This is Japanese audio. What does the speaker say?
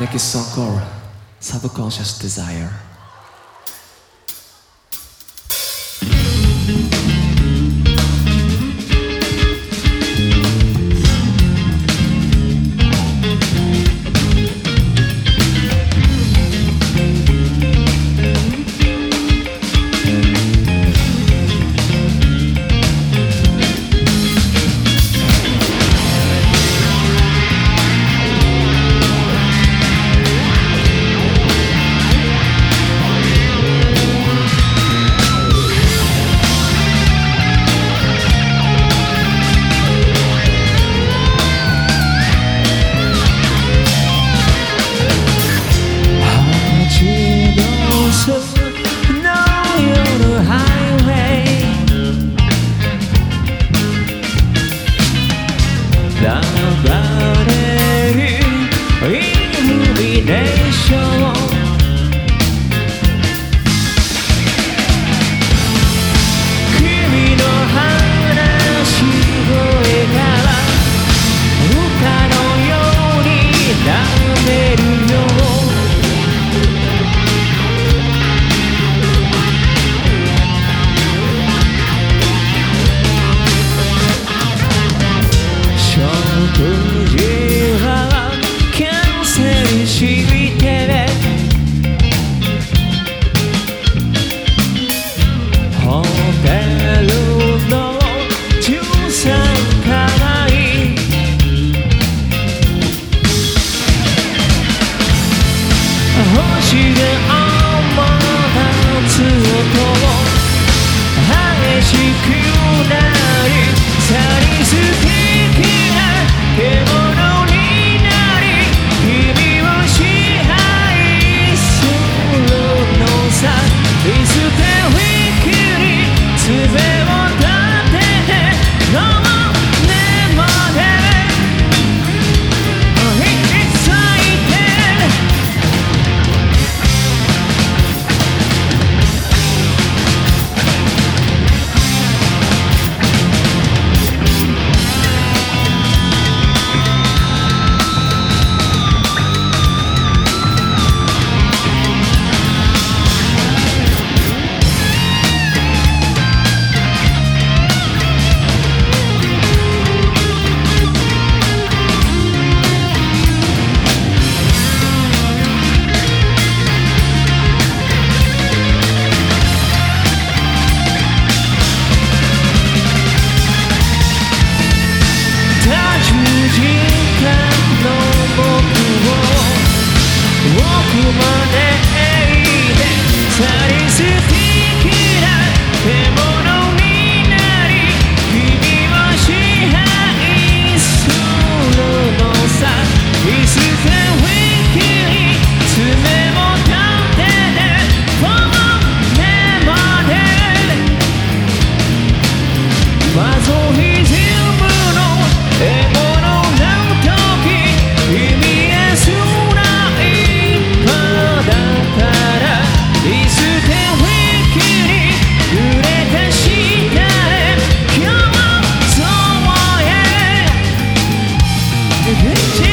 Next song called Subconscious Desire. done. 星で天達音激しくなり去りすて human Take